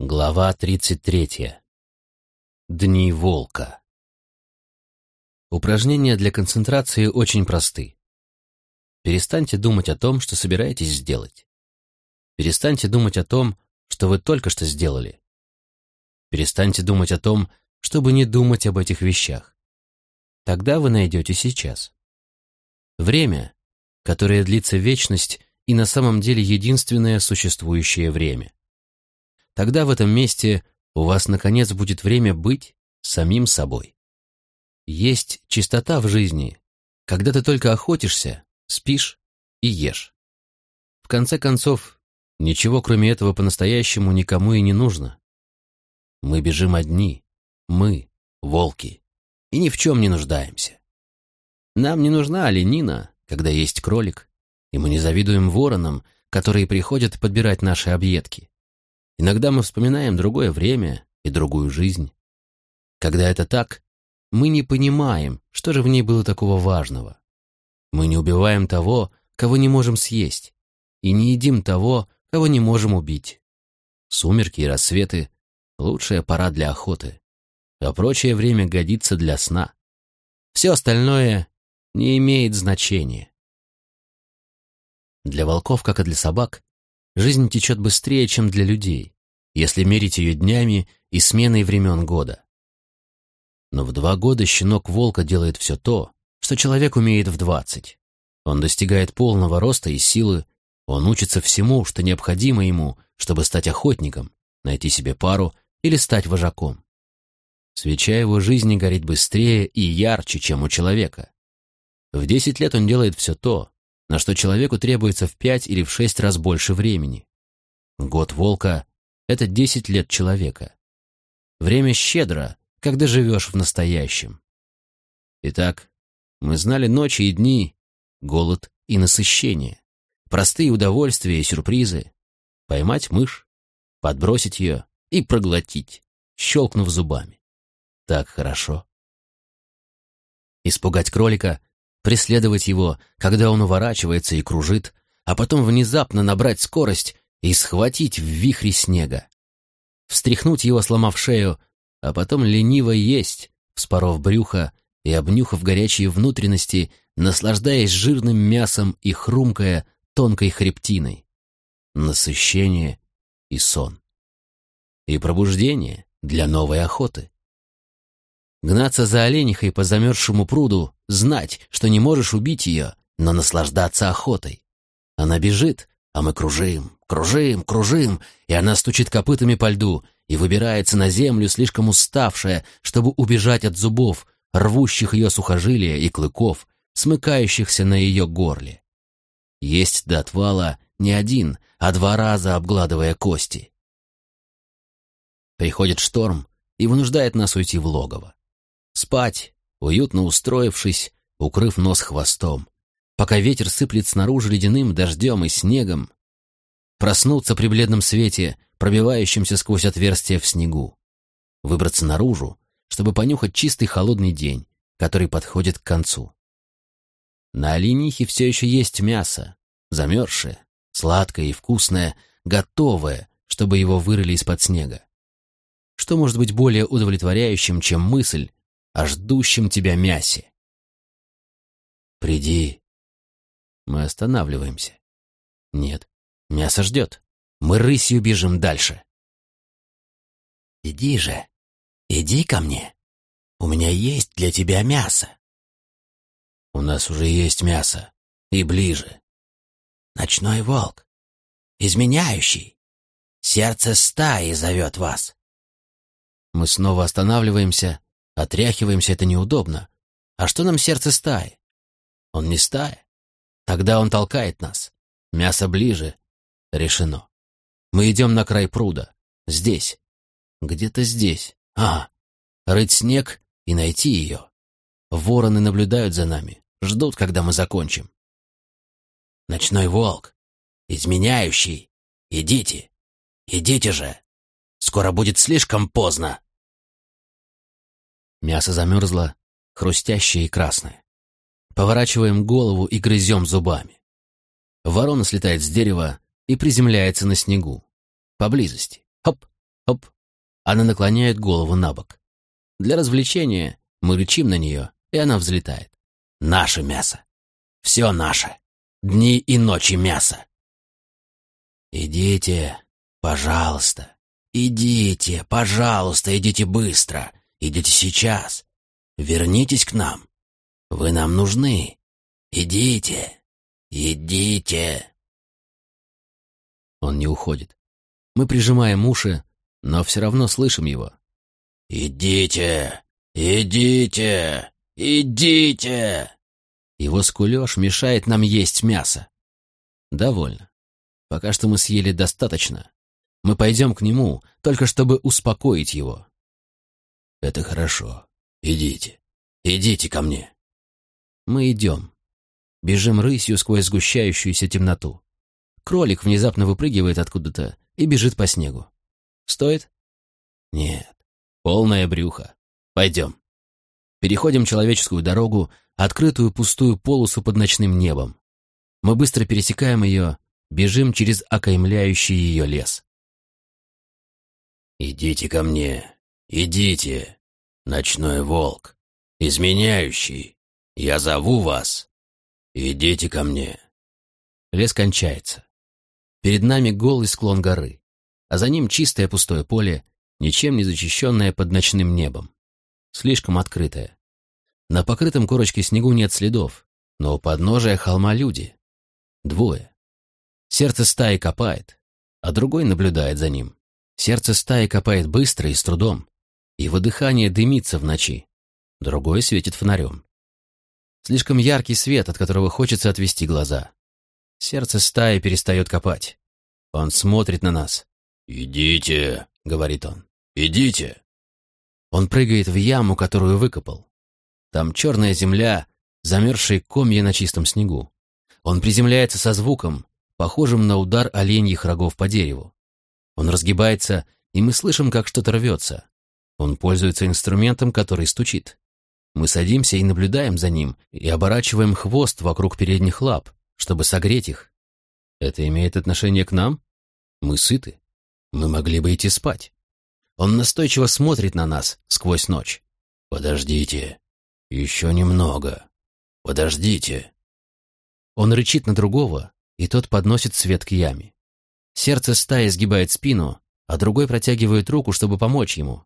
Глава 33. Дни волка. Упражнения для концентрации очень просты. Перестаньте думать о том, что собираетесь сделать. Перестаньте думать о том, что вы только что сделали. Перестаньте думать о том, чтобы не думать об этих вещах. Тогда вы найдете сейчас. Время, которое длится вечность и на самом деле единственное существующее время. Тогда в этом месте у вас, наконец, будет время быть самим собой. Есть чистота в жизни, когда ты только охотишься, спишь и ешь. В конце концов, ничего кроме этого по-настоящему никому и не нужно. Мы бежим одни, мы, волки, и ни в чем не нуждаемся. Нам не нужна оленина, когда есть кролик, и мы не завидуем воронам, которые приходят подбирать наши объедки. Иногда мы вспоминаем другое время и другую жизнь. Когда это так, мы не понимаем, что же в ней было такого важного. Мы не убиваем того, кого не можем съесть, и не едим того, кого не можем убить. Сумерки и рассветы — лучшая пора для охоты, а прочее время годится для сна. Все остальное не имеет значения. Для волков, как и для собак, жизнь течет быстрее, чем для людей, если мерить ее днями и сменой времен года. Но в два года щенок волка делает все то, что человек умеет в двадцать. Он достигает полного роста и силы, он учится всему, что необходимо ему, чтобы стать охотником, найти себе пару или стать вожаком. Свеча его жизни горит быстрее и ярче, чем у человека. В десять лет он делает все то, на что человеку требуется в пять или в шесть раз больше времени. Год волка — это десять лет человека. Время щедро, когда живешь в настоящем. Итак, мы знали ночи и дни, голод и насыщение, простые удовольствия и сюрпризы, поймать мышь, подбросить ее и проглотить, щелкнув зубами. Так хорошо. Испугать кролика — преследовать его, когда он уворачивается и кружит, а потом внезапно набрать скорость и схватить в вихре снега. Встряхнуть его, сломав шею, а потом лениво есть, вспоров брюхо и обнюхав горячие внутренности, наслаждаясь жирным мясом и хрумкая тонкой хребтиной. Насыщение и сон. И пробуждение для новой охоты. Гнаться за оленихой по замерзшему пруду, знать, что не можешь убить ее, но наслаждаться охотой. Она бежит, а мы кружим, кружим, кружим, и она стучит копытами по льду и выбирается на землю, слишком уставшая, чтобы убежать от зубов, рвущих ее сухожилия и клыков, смыкающихся на ее горле. Есть до отвала не один, а два раза обгладывая кости. Приходит шторм и вынуждает нас уйти в логово. Спать, уютно устроившись, укрыв нос хвостом, пока ветер сыплет снаружи ледяным дождем и снегом, проснуться при бледном свете, пробивающемся сквозь отверстия в снегу, выбраться наружу, чтобы понюхать чистый холодный день, который подходит к концу. На оленихе все еще есть мясо, замерзшее, сладкое и вкусное, готовое, чтобы его вырыли из-под снега. Что может быть более удовлетворяющим, чем мысль, о ждущем тебя мясе. «Приди». Мы останавливаемся. Нет, мясо ждет. Мы рысью бежим дальше. «Иди же, иди ко мне. У меня есть для тебя мясо». «У нас уже есть мясо. И ближе». «Ночной волк. Изменяющий. Сердце стаи зовет вас». Мы снова останавливаемся, Отряхиваемся, это неудобно. А что нам сердце стаи? Он не стая. Тогда он толкает нас. Мясо ближе. Решено. Мы идем на край пруда. Здесь. Где-то здесь. А, рыть снег и найти ее. Вороны наблюдают за нами. Ждут, когда мы закончим. Ночной волк. Изменяющий. Идите. Идите же. Скоро будет слишком поздно. Мясо замерзло, хрустящее и красное. Поворачиваем голову и грызем зубами. Ворона слетает с дерева и приземляется на снегу. Поблизости. Хоп! Оп, она наклоняет голову на бок. Для развлечения мы рычим на нее, и она взлетает. Наше мясо. Все наше. Дни и ночи мясо. Идите, пожалуйста. Идите, пожалуйста, идите быстро. Идите сейчас. Вернитесь к нам. Вы нам нужны. Идите, идите. Он не уходит. Мы прижимаем уши, но все равно слышим его. «Идите! Идите! Идите!» Его скулеж мешает нам есть мясо. Довольно. Пока что мы съели достаточно. Мы пойдем к нему, только чтобы успокоить его. Это хорошо. Идите. Идите ко мне. Мы идем. Бежим рысью сквозь сгущающуюся темноту. Кролик внезапно выпрыгивает откуда-то и бежит по снегу. Стоит? Нет. Полное брюхо. Пойдем. Переходим человеческую дорогу, открытую пустую полосу под ночным небом. Мы быстро пересекаем ее, бежим через окаймляющий ее лес. «Идите ко мне, идите, ночной волк, изменяющий, я зову вас, идите ко мне». Лес кончается. Перед нами голый склон горы, а за ним чистое пустое поле, ничем не защищенное под ночным небом. Слишком открытое. На покрытом корочке снегу нет следов, но у подножия холма люди. Двое. Сердце стаи копает, а другой наблюдает за ним. Сердце стаи копает быстро и с трудом. Его дыхание дымится в ночи. Другой светит фонарем. Слишком яркий свет, от которого хочется отвести глаза. Сердце стаи перестает копать. Он смотрит на нас. «Идите», — говорит он, — «идите». Он прыгает в яму, которую выкопал. Там черная земля, замерзшие комья на чистом снегу. Он приземляется со звуком, похожим на удар оленьих рогов по дереву. Он разгибается, и мы слышим, как что-то рвется. Он пользуется инструментом, который стучит. Мы садимся и наблюдаем за ним, и оборачиваем хвост вокруг передних лап, чтобы согреть их. Это имеет отношение к нам? Мы сыты. Мы могли бы идти спать. Он настойчиво смотрит на нас сквозь ночь. «Подождите. Еще немного. Подождите». Он рычит на другого, и тот подносит свет к яме. Сердце стаи сгибает спину, а другой протягивает руку, чтобы помочь ему.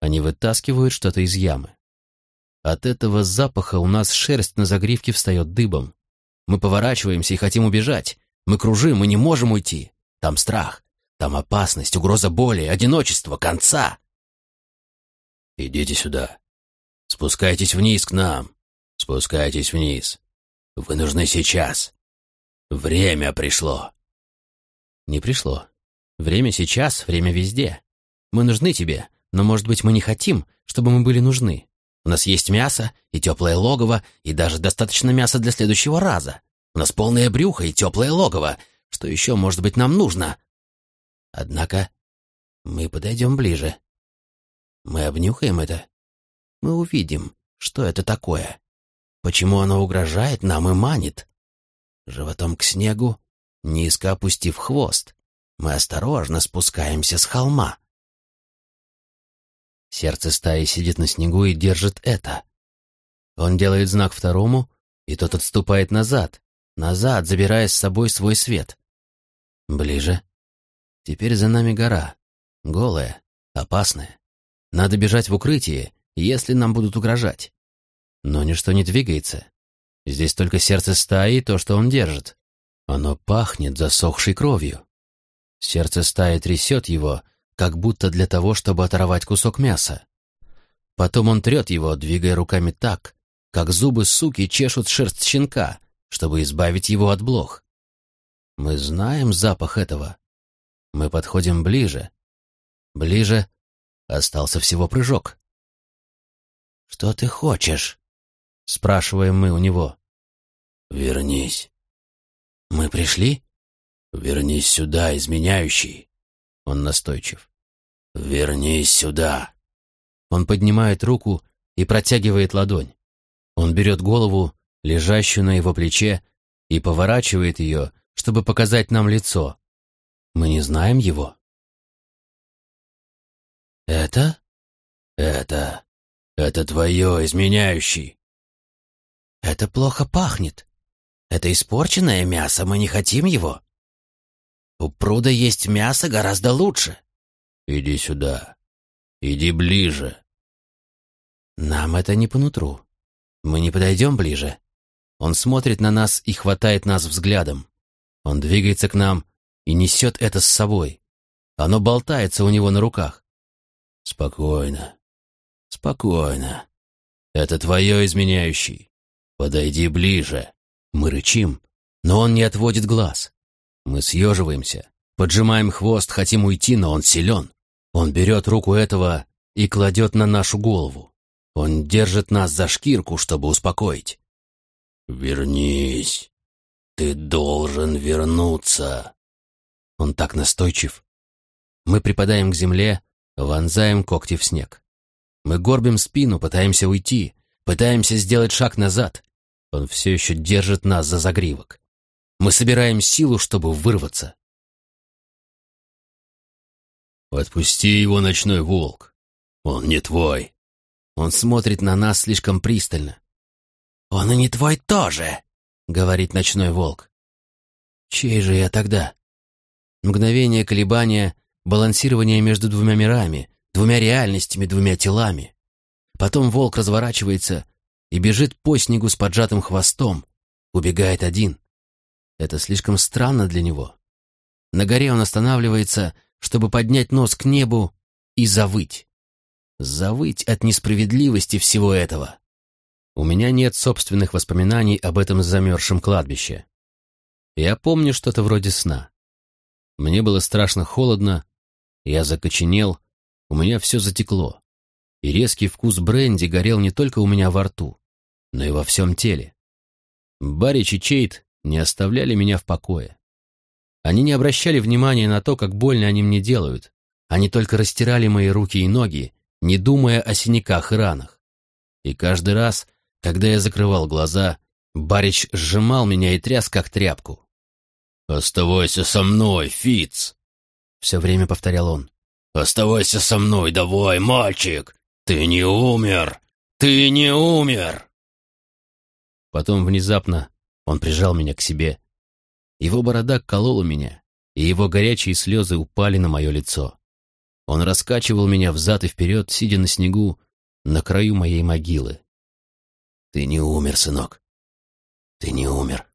Они вытаскивают что-то из ямы. От этого запаха у нас шерсть на загривке встает дыбом. Мы поворачиваемся и хотим убежать. Мы кружим, мы не можем уйти. Там страх, там опасность, угроза боли, одиночество, конца. Идите сюда. Спускайтесь вниз к нам. Спускайтесь вниз. Вы нужны сейчас. Время пришло. Не пришло. Время сейчас, время везде. Мы нужны тебе, но, может быть, мы не хотим, чтобы мы были нужны. У нас есть мясо и теплое логово, и даже достаточно мяса для следующего раза. У нас полное брюхо и теплое логово. Что еще, может быть, нам нужно? Однако мы подойдем ближе. Мы обнюхаем это. Мы увидим, что это такое. Почему оно угрожает нам и манит. Животом к снегу, низко опустив хвост, мы осторожно спускаемся с холма. Сердце стаи сидит на снегу и держит это. Он делает знак второму, и тот отступает назад, назад, забирая с собой свой свет. Ближе. Теперь за нами гора. Голая, опасная. Надо бежать в укрытие, если нам будут угрожать. Но ничто не двигается. Здесь только сердце стаи и то, что он держит. Оно пахнет засохшей кровью. Сердце стаи трясет его, как будто для того, чтобы оторвать кусок мяса. Потом он трет его, двигая руками так, как зубы суки чешут шерсть щенка, чтобы избавить его от блох. Мы знаем запах этого. Мы подходим ближе. Ближе. Остался всего прыжок. «Что ты хочешь?» — спрашиваем мы у него. «Вернись». «Мы пришли?» «Вернись сюда, изменяющий». Он настойчив. «Вернись сюда!» Он поднимает руку и протягивает ладонь. Он берет голову, лежащую на его плече, и поворачивает ее, чтобы показать нам лицо. Мы не знаем его. «Это?» «Это... это твое, изменяющий». «Это плохо пахнет. Это испорченное мясо, мы не хотим его. У пруда есть мясо гораздо лучше». «Иди сюда. Иди ближе». «Нам это не по нутру. Мы не подойдем ближе. Он смотрит на нас и хватает нас взглядом. Он двигается к нам и несет это с собой. Оно болтается у него на руках. Спокойно. Спокойно. Это твое изменяющий. Подойди ближе. Мы рычим, но он не отводит глаз. Мы съеживаемся, поджимаем хвост, хотим уйти, но он силен. Он берет руку этого и кладет на нашу голову. Он держит нас за шкирку, чтобы успокоить. «Вернись. Ты должен вернуться». Он так настойчив. Мы припадаем к земле, вонзаем когти в снег. Мы горбим спину, пытаемся уйти, пытаемся сделать шаг назад. Он все еще держит нас за загривок. Мы собираем силу, чтобы вырваться. «Отпусти его, ночной волк. Он не твой». Он смотрит на нас слишком пристально. «Он и не твой тоже», — говорит ночной волк. «Чей же я тогда?» Мгновение колебания, балансирование между двумя мирами, двумя реальностями, двумя телами. Потом волк разворачивается и бежит по снегу с поджатым хвостом, убегает один. Это слишком странно для него. На горе он останавливается, чтобы поднять нос к небу и завыть. Завыть от несправедливости всего этого. У меня нет собственных воспоминаний об этом замерзшем кладбище. Я помню что-то вроде сна. Мне было страшно холодно, я закоченел, у меня все затекло, и резкий вкус бренди горел не только у меня во рту, но и во всем теле. Барич и Чейт не оставляли меня в покое. Они не обращали внимания на то, как больно они мне делают, они только растирали мои руки и ноги, не думая о синяках и ранах. И каждый раз, когда я закрывал глаза, Барич сжимал меня и тряс, как тряпку. «Оставайся со мной, Фиц!» Все время повторял он. «Оставайся со мной, давай, мальчик! Ты не умер! Ты не умер!» Потом внезапно он прижал меня к себе. Его борода колола меня, и его горячие слезы упали на мое лицо. Он раскачивал меня взад и вперед, сидя на снегу, на краю моей могилы. Ты не умер, сынок. Ты не умер.